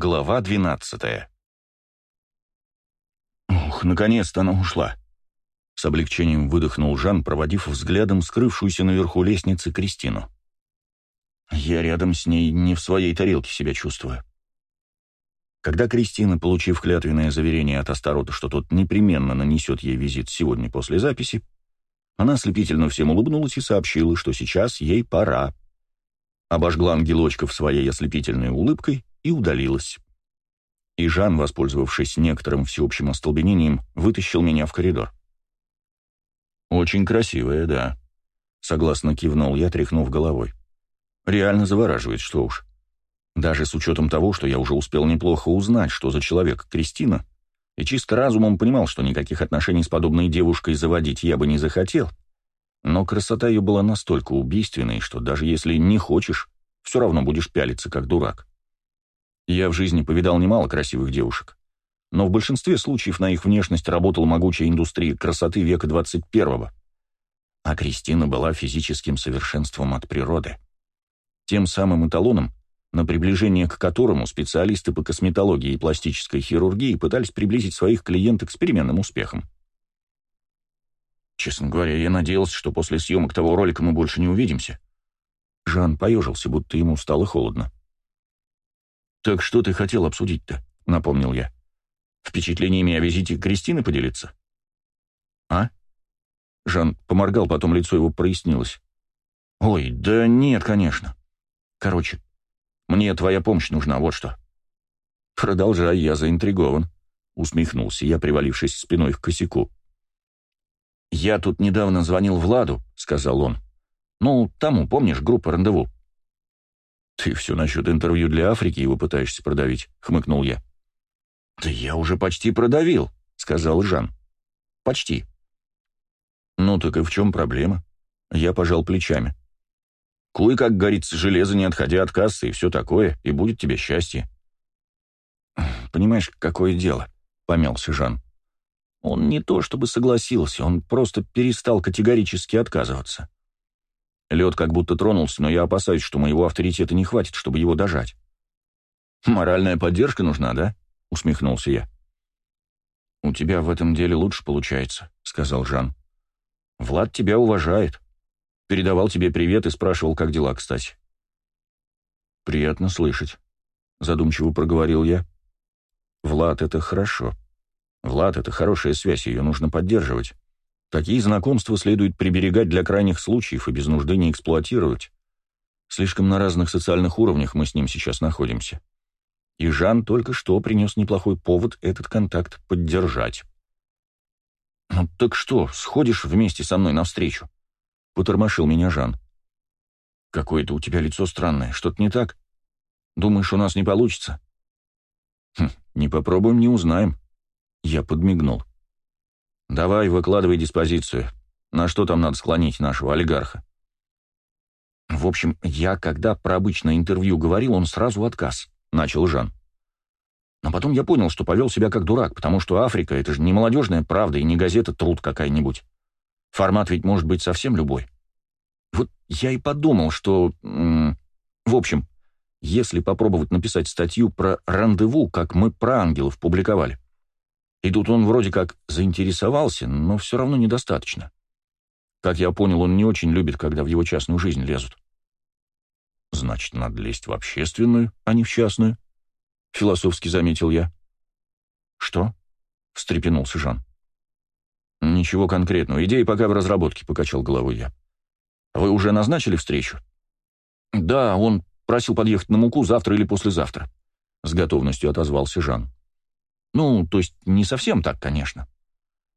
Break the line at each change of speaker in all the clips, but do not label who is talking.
Глава двенадцатая. «Ух, наконец-то она ушла!» С облегчением выдохнул Жан, проводив взглядом скрывшуюся наверху лестницы Кристину. «Я рядом с ней не в своей тарелке себя чувствую». Когда Кристина, получив клятвенное заверение от Астарота, что тот непременно нанесет ей визит сегодня после записи, она ослепительно всем улыбнулась и сообщила, что сейчас ей пора. Обожгла ангелочков своей ослепительной улыбкой и удалилась. И Жан, воспользовавшись некоторым всеобщим остолбенением, вытащил меня в коридор. «Очень красивая, да», — согласно кивнул я, тряхнув головой. «Реально завораживает, что уж. Даже с учетом того, что я уже успел неплохо узнать, что за человек Кристина, и чисто разумом понимал, что никаких отношений с подобной девушкой заводить я бы не захотел, но красота ее была настолько убийственной, что даже если не хочешь, все равно будешь пялиться, как дурак. Я в жизни повидал немало красивых девушек, но в большинстве случаев на их внешность работала могучая индустрия красоты века 21-го, а Кристина была физическим совершенством от природы. Тем самым эталоном, на приближение к которому специалисты по косметологии и пластической хирургии пытались приблизить своих клиенток с переменным успехом. Честно говоря, я надеялся, что после съемок того ролика мы больше не увидимся. Жан поежился, будто ему стало холодно. «Так что ты хотел обсудить-то?» — напомнил я. «Впечатлениями о визите Кристины поделиться?» «А?» Жан поморгал, потом лицо его прояснилось. «Ой, да нет, конечно. Короче, мне твоя помощь нужна, вот что». «Продолжай, я заинтригован», — усмехнулся я, привалившись спиной к косяку. «Я тут недавно звонил Владу», — сказал он. «Ну, тому, помнишь, группа «Рандеву». «Ты все насчет интервью для Африки его пытаешься продавить», — хмыкнул я. «Да я уже почти продавил», — сказал Жан. «Почти». «Ну так и в чем проблема?» Я пожал плечами. Куй, как говорится, железо, не отходя от кассы и все такое, и будет тебе счастье. «Понимаешь, какое дело?» — помялся Жан. Он не то чтобы согласился, он просто перестал категорически отказываться. Лед как будто тронулся, но я опасаюсь, что моего авторитета не хватит, чтобы его дожать. «Моральная поддержка нужна, да?» — усмехнулся я. «У тебя в этом деле лучше получается», — сказал Жан. «Влад тебя уважает. Передавал тебе привет и спрашивал, как дела, кстати». «Приятно слышать», — задумчиво проговорил я. «Влад — это хорошо. Влад — это хорошая связь, ее нужно поддерживать. Такие знакомства следует приберегать для крайних случаев и без нужды не эксплуатировать. Слишком на разных социальных уровнях мы с ним сейчас находимся. И Жан только что принес неплохой повод этот контакт поддержать. «Ну так что, сходишь вместе со мной навстречу?» Потормошил меня Жан. «Какое-то у тебя лицо странное. Что-то не так? Думаешь, у нас не получится?» «Хм, не попробуем, не узнаем». Я подмигнул. «Давай, выкладывай диспозицию. На что там надо склонить нашего олигарха?» «В общем, я, когда про обычное интервью говорил, он сразу отказ», — начал Жан. Но потом я понял, что повел себя как дурак, потому что Африка — это же не молодежная правда и не газета «Труд» какая-нибудь. Формат ведь может быть совсем любой. Вот я и подумал, что... В общем, если попробовать написать статью про рандеву, как мы про ангелов публиковали. И тут он вроде как заинтересовался, но все равно недостаточно. Как я понял, он не очень любит, когда в его частную жизнь лезут. Значит, надо лезть в общественную, а не в частную, философски заметил я. Что? встрепенулся Жан. «Ничего конкретного. Идеи пока в разработке», — покачал головой я. «Вы уже назначили встречу?» «Да, он просил подъехать на муку завтра или послезавтра», — с готовностью отозвался Жан. «Ну, то есть не совсем так, конечно.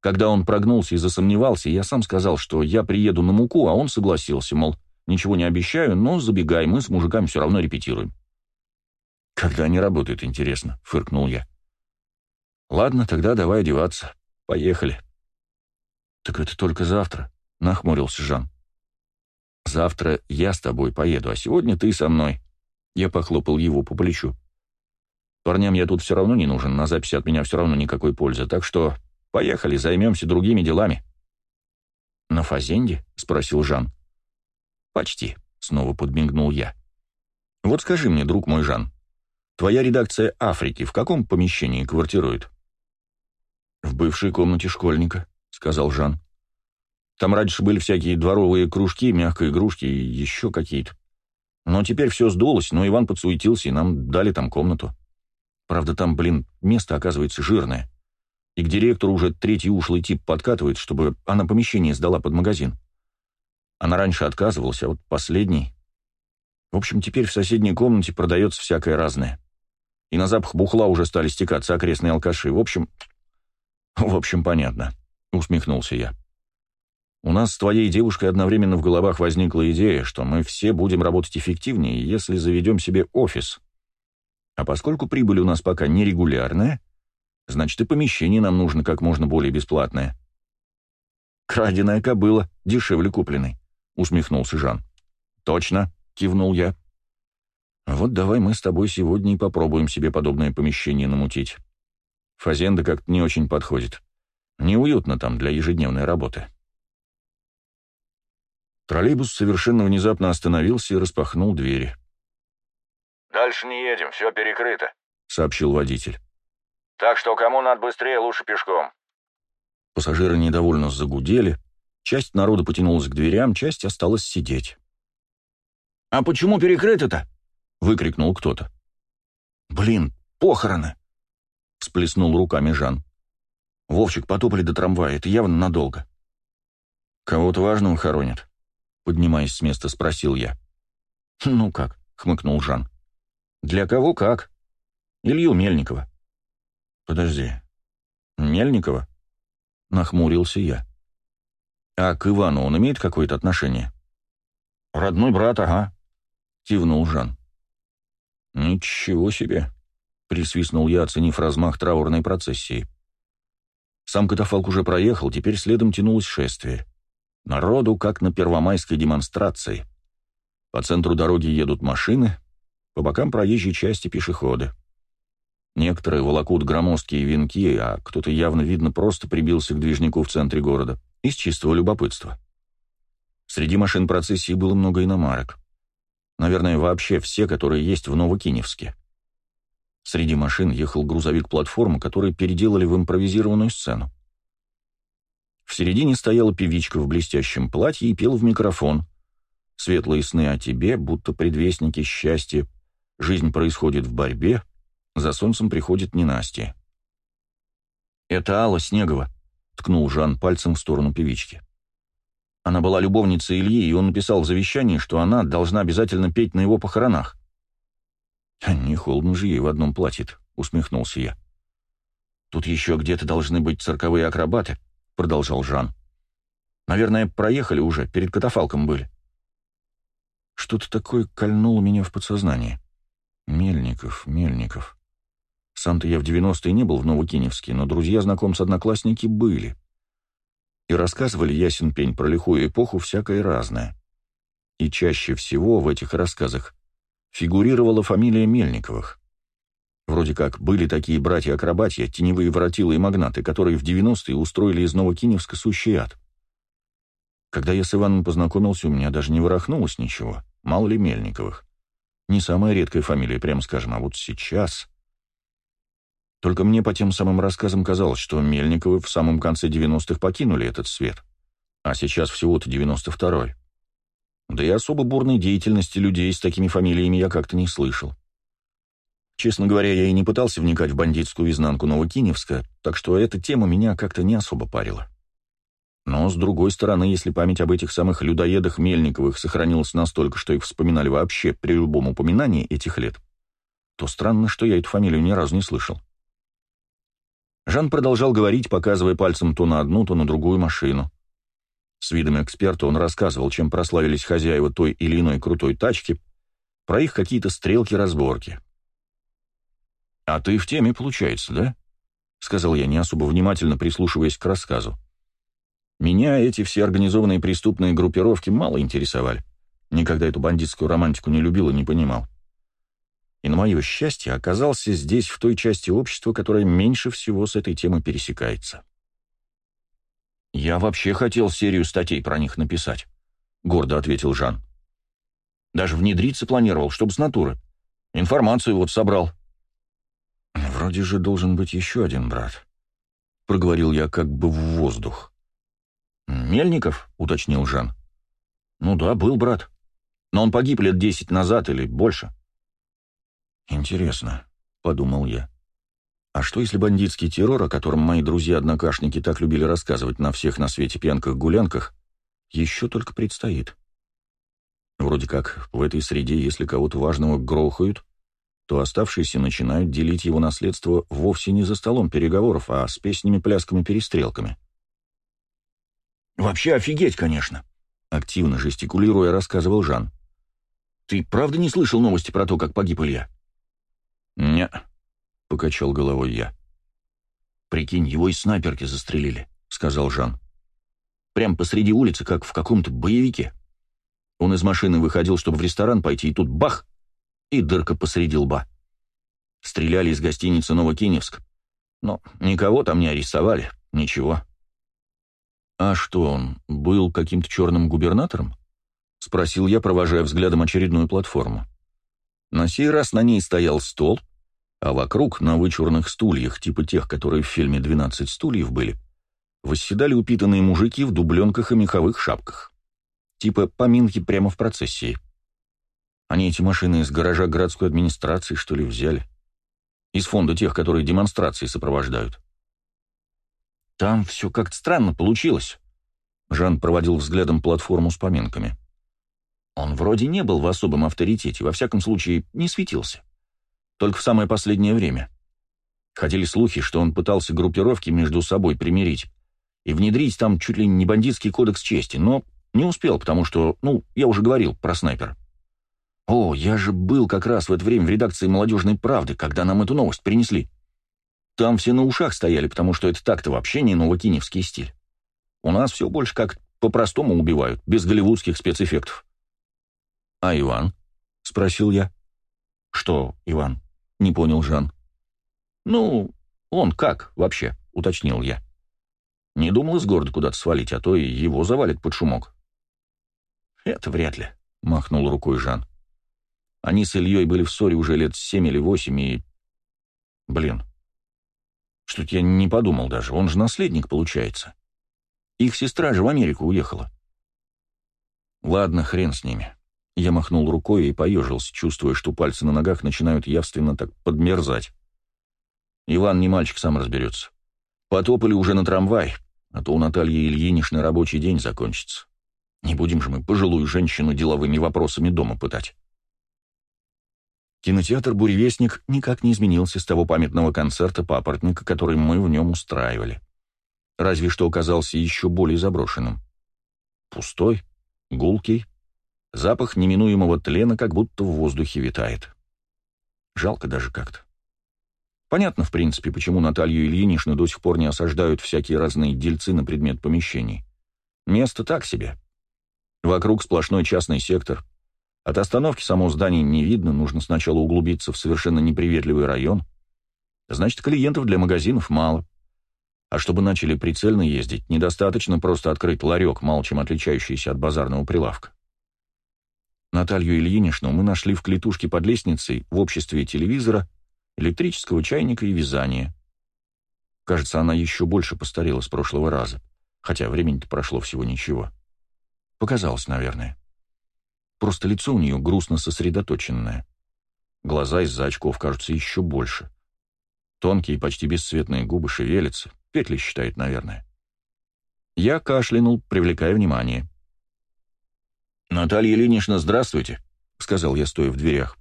Когда он прогнулся и засомневался, я сам сказал, что я приеду на муку, а он согласился, мол, ничего не обещаю, но забегай, мы с мужиками все равно репетируем». «Когда они работают, интересно», — фыркнул я. «Ладно, тогда давай одеваться. Поехали». «Так это только завтра», — нахмурился Жан. «Завтра я с тобой поеду, а сегодня ты со мной». Я похлопал его по плечу. «Парням я тут все равно не нужен, на записи от меня все равно никакой пользы, так что поехали, займемся другими делами». «На Фазенде?» — спросил Жан. «Почти», — снова подмигнул я. «Вот скажи мне, друг мой Жан, Твоя редакция Африки в каком помещении квартирует?» «В бывшей комнате школьника», — сказал Жан. «Там раньше были всякие дворовые кружки, мягкие игрушки и еще какие-то. Но теперь все сдулось, но Иван подсуетился, и нам дали там комнату. Правда, там, блин, место оказывается жирное. И к директору уже третий ушлый тип подкатывает, чтобы она помещение сдала под магазин. Она раньше отказывалась, а вот последний... В общем, теперь в соседней комнате продается всякое разное. И на запах бухла уже стали стекаться окрестные алкаши. В общем... В общем, понятно. Усмехнулся я. У нас с твоей девушкой одновременно в головах возникла идея, что мы все будем работать эффективнее, если заведем себе офис. А поскольку прибыль у нас пока нерегулярная, значит и помещение нам нужно как можно более бесплатное. Краденая кобыла, дешевле купленной. — усмехнулся Жан. «Точно», — кивнул я. «Вот давай мы с тобой сегодня и попробуем себе подобное помещение намутить. Фазенда как-то не очень подходит. Неуютно там для ежедневной работы». Троллейбус совершенно внезапно остановился и распахнул двери.
«Дальше не едем, все перекрыто», —
сообщил водитель.
«Так что кому надо быстрее, лучше пешком».
Пассажиры недовольно загудели, Часть народа потянулась к дверям, часть осталась сидеть. «А почему перекрыто-то?» — выкрикнул кто-то. «Блин, похороны!» — всплеснул руками Жан. «Вовчик, потопали до трамвая, это явно надолго». «Кого-то важного хоронят?» — поднимаясь с места, спросил я. «Ну как?» — хмыкнул Жан. «Для кого как? Илью Мельникова». «Подожди. Мельникова?» — нахмурился я. «А к Ивану он имеет какое-то отношение?» «Родной брат, ага», — кивнул Жан. «Ничего себе», — присвистнул я, оценив размах траурной процессии. Сам катафалк уже проехал, теперь следом тянулось шествие. Народу, как на первомайской демонстрации. По центру дороги едут машины, по бокам проезжей части пешеходы. Некоторые волокут громоздкие венки, а кто-то явно, видно, просто прибился к движнику в центре города. Из чистого любопытства. Среди машин процессии было много иномарок. Наверное, вообще все, которые есть в Новокиневске. Среди машин ехал грузовик-платформа, который переделали в импровизированную сцену. В середине стояла певичка в блестящем платье и пела в микрофон. «Светлые сны о тебе, будто предвестники счастья. Жизнь происходит в борьбе, за солнцем приходит ненастье». «Это Алла Снегова», ткнул Жан пальцем в сторону певички. Она была любовницей Ильи, и он написал в завещании, что она должна обязательно петь на его похоронах. «Не холодно же ей в одном платье усмехнулся я. «Тут еще где-то должны быть цирковые акробаты», — продолжал Жан. «Наверное, проехали уже, перед катафалком были». Что-то такое кольнуло меня в подсознание. Мельников, Мельников. Сам-то я в 90-е не был в Новокиневске, но друзья знакомцы-одноклассники были. И рассказывали ясен пень про лихую эпоху всякое разное. И чаще всего в этих рассказах фигурировала фамилия Мельниковых. Вроде как были такие братья-акробатья, теневые воротилы и магнаты, которые в 90-е устроили из Новокиневска сущий ад. Когда я с Иваном познакомился, у меня даже не ворохнулось ничего, мало ли Мельниковых. Не самая редкая фамилия, прямо скажем, а вот сейчас... Только мне по тем самым рассказам казалось, что Мельниковы в самом конце 90-х покинули этот свет, а сейчас всего-то 92-й. Да и особо бурной деятельности людей с такими фамилиями я как-то не слышал. Честно говоря, я и не пытался вникать в бандитскую изнанку Новокиневска, так что эта тема меня как-то не особо парила. Но, с другой стороны, если память об этих самых людоедах Мельниковых сохранилась настолько, что их вспоминали вообще при любом упоминании этих лет, то странно, что я эту фамилию ни разу не слышал. Жан продолжал говорить, показывая пальцем то на одну, то на другую машину. С видом эксперта он рассказывал, чем прославились хозяева той или иной крутой тачки, про их какие-то стрелки-разборки. «А ты в теме, получается, да?» — сказал я, не особо внимательно прислушиваясь к рассказу. «Меня эти все организованные преступные группировки мало интересовали. Никогда эту бандитскую романтику не любил и не понимал и, на мое счастье, оказался здесь, в той части общества, которая меньше всего с этой темой пересекается. «Я вообще хотел серию статей про них написать», — гордо ответил Жан. «Даже внедриться планировал, чтобы с натуры. Информацию вот собрал. «Вроде же должен быть еще один брат», — проговорил я как бы в воздух. «Мельников?» — уточнил Жан. «Ну да, был брат. Но он погиб лет десять назад или больше». «Интересно», — подумал я. «А что, если бандитский террор, о котором мои друзья-однокашники так любили рассказывать на всех на свете пьянках-гулянках, еще только предстоит?» Вроде как в этой среде, если кого-то важного грохают, то оставшиеся начинают делить его наследство вовсе не за столом переговоров, а с песнями, плясками, перестрелками. «Вообще офигеть, конечно!» — активно жестикулируя, рассказывал Жан. «Ты правда не слышал новости про то, как погиб Илья?» «Не», — покачал головой я. «Прикинь, его из снайперки застрелили», — сказал Жан. «Прям посреди улицы, как в каком-то боевике». Он из машины выходил, чтобы в ресторан пойти, и тут бах! И дырка посреди лба. Стреляли из гостиницы Новокиневск. Но никого там не арестовали, ничего. «А что он, был каким-то черным губернатором?» — спросил я, провожая взглядом очередную платформу. На сей раз на ней стоял стол, а вокруг, на вычурных стульях, типа тех, которые в фильме «12 стульев» были, восседали упитанные мужики в дубленках и меховых шапках. Типа поминки прямо в процессии. Они эти машины из гаража городской администрации, что ли, взяли? Из фонда тех, которые демонстрации сопровождают. Там все как-то странно получилось. Жан проводил взглядом платформу с поминками. Он вроде не был в особом авторитете, во всяком случае, не светился. Только в самое последнее время. Ходили слухи, что он пытался группировки между собой примирить и внедрить там чуть ли не бандитский кодекс чести, но не успел, потому что, ну, я уже говорил про снайпер. О, я же был как раз в это время в редакции «Молодежной правды», когда нам эту новость принесли. Там все на ушах стояли, потому что это так-то вообще не новокиневский стиль. У нас все больше как по-простому убивают, без голливудских спецэффектов. «А Иван?» — спросил я. «Что, Иван?» — не понял Жан. «Ну, он как вообще?» — уточнил я. Не думал из города куда-то свалить, а то и его завалит под шумок. «Это вряд ли», — махнул рукой Жан. «Они с Ильей были в ссоре уже лет семь или восемь, и... Блин, что-то я не подумал даже, он же наследник, получается. Их сестра же в Америку уехала». «Ладно, хрен с ними». Я махнул рукой и поежился, чувствуя, что пальцы на ногах начинают явственно так подмерзать. Иван не мальчик, сам разберется. Потопали уже на трамвай, а то у Натальи Ильиничны рабочий день закончится. Не будем же мы пожилую женщину деловыми вопросами дома пытать. Кинотеатр «Буревестник» никак не изменился с того памятного концерта папоротника, который мы в нем устраивали. Разве что оказался еще более заброшенным. Пустой, гулкий, запах неминуемого тлена как будто в воздухе витает. Жалко даже как-то. Понятно, в принципе, почему Наталью Ильиничну до сих пор не осаждают всякие разные дельцы на предмет помещений. Место так себе. Вокруг сплошной частный сектор. От остановки само здание не видно, нужно сначала углубиться в совершенно неприветливый район. Значит, клиентов для магазинов мало. А чтобы начали прицельно ездить, недостаточно просто открыть ларек, мало чем отличающийся от базарного прилавка. Наталью Ильиничну мы нашли в клетушке под лестницей в обществе телевизора, электрического чайника и вязания. Кажется, она еще больше постарела с прошлого раза, хотя времени-то прошло всего ничего. Показалось, наверное. Просто лицо у нее грустно сосредоточенное. Глаза из-за очков кажутся еще больше. Тонкие, почти бесцветные губы шевелятся, петли считает, наверное. Я кашлянул, привлекая внимание. «Наталья Ильинична, здравствуйте», — сказал я, стоя в дверях.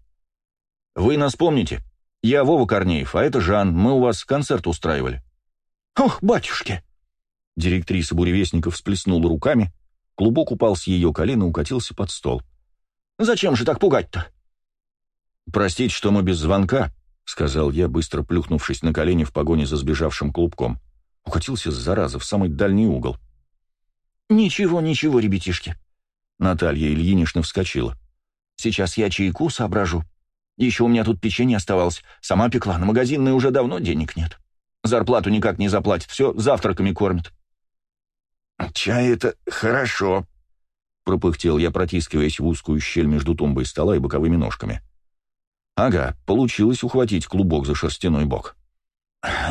«Вы нас помните? Я Вова Корнеев, а это Жан, мы у вас концерт устраивали». «Ох, батюшки!» Директриса буревестников всплеснула руками, Клубок упал с ее колена и укатился под стол. «Зачем же так пугать-то?» «Простите, что мы без звонка», — сказал я, быстро плюхнувшись на колени в погоне за сбежавшим клубком. Укатился, зараза, в самый дальний угол. «Ничего, ничего, ребятишки». Наталья Ильинична вскочила. «Сейчас я чайку соображу. Еще у меня тут печенье оставалось. Сама пекла, на магазинной уже давно денег нет. Зарплату никак не заплатит, все завтраками кормят. «Чай — это хорошо», — пропыхтел я, протискиваясь в узкую щель между тумбой стола и боковыми ножками. «Ага, получилось ухватить клубок за шерстяной бок.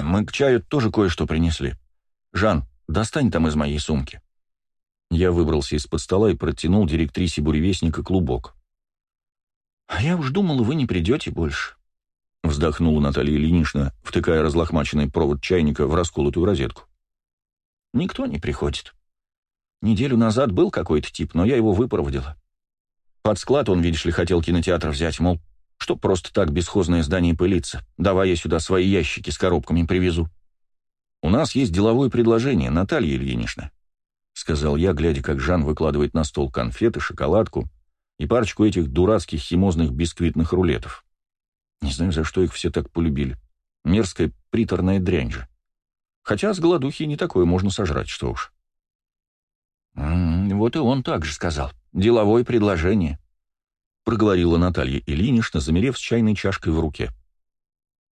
Мы к чаю тоже кое-что принесли. Жан, достань там из моей сумки». Я выбрался из-под стола и протянул директрисе буревестника клубок. «А я уж думал, вы не придете больше», — вздохнула Наталья Ильинична, втыкая разлохмаченный провод чайника в расколотую розетку. «Никто не приходит. Неделю назад был какой-то тип, но я его выпроводила. Под склад он, видишь ли, хотел кинотеатр взять, мол, что просто так бесхозное здание пылится. Давай я сюда свои ящики с коробками привезу. У нас есть деловое предложение, Наталья Ильинична, — сказал я, глядя, как Жан выкладывает на стол конфеты, шоколадку и парочку этих дурацких химозных бисквитных рулетов. Не знаю, за что их все так полюбили. Мерзкая приторная дрянь же. Хотя с голодухи не такое можно сожрать, что уж. «М -м, «Вот и он так же сказал. Деловое предложение», — проговорила Наталья Ильинична, замерев с чайной чашкой в руке.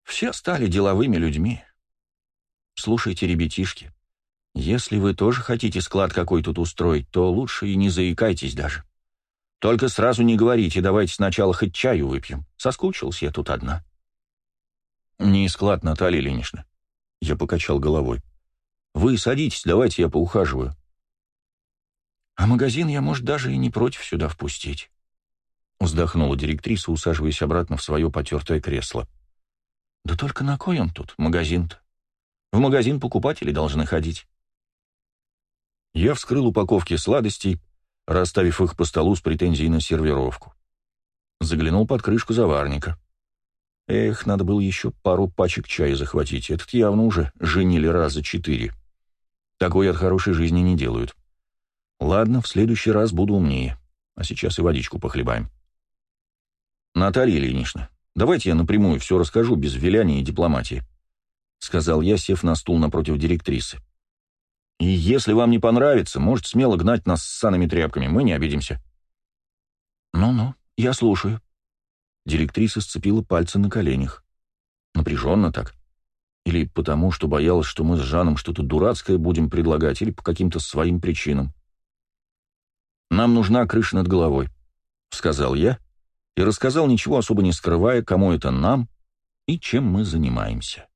«Все стали деловыми людьми. Слушайте, ребятишки, если вы тоже хотите склад какой тут устроить, то лучше и не заикайтесь даже. Только сразу не говорите, давайте сначала хоть чаю выпьем. Соскучился я тут одна». «Не склад, Наталья Ильинична». Я покачал головой. «Вы садитесь, давайте я поухаживаю». «А магазин я, может, даже и не против сюда впустить», — вздохнула директриса, усаживаясь обратно в свое потертое кресло. «Да только на кой он тут, магазин-то? В магазин покупатели должны ходить». Я вскрыл упаковки сладостей, расставив их по столу с претензией на сервировку. Заглянул под крышку заварника. Эх, надо было еще пару пачек чая захватить. Этот явно уже женили раза четыре. Такое от хорошей жизни не делают. Ладно, в следующий раз буду умнее. А сейчас и водичку похлебаем. Наталья Ильинична, давайте я напрямую все расскажу, без виляния и дипломатии. Сказал я, сев на стул напротив директрисы. И если вам не понравится, можете смело гнать нас с санными тряпками, мы не обидимся. Ну-ну, я слушаю. Директриса сцепила пальцы на коленях. Напряженно так. Или потому, что боялась, что мы с Жаном что-то дурацкое будем предлагать, или по каким-то своим причинам. «Нам нужна крыша над головой», — сказал я, и рассказал, ничего особо не скрывая, кому это нам и чем мы занимаемся.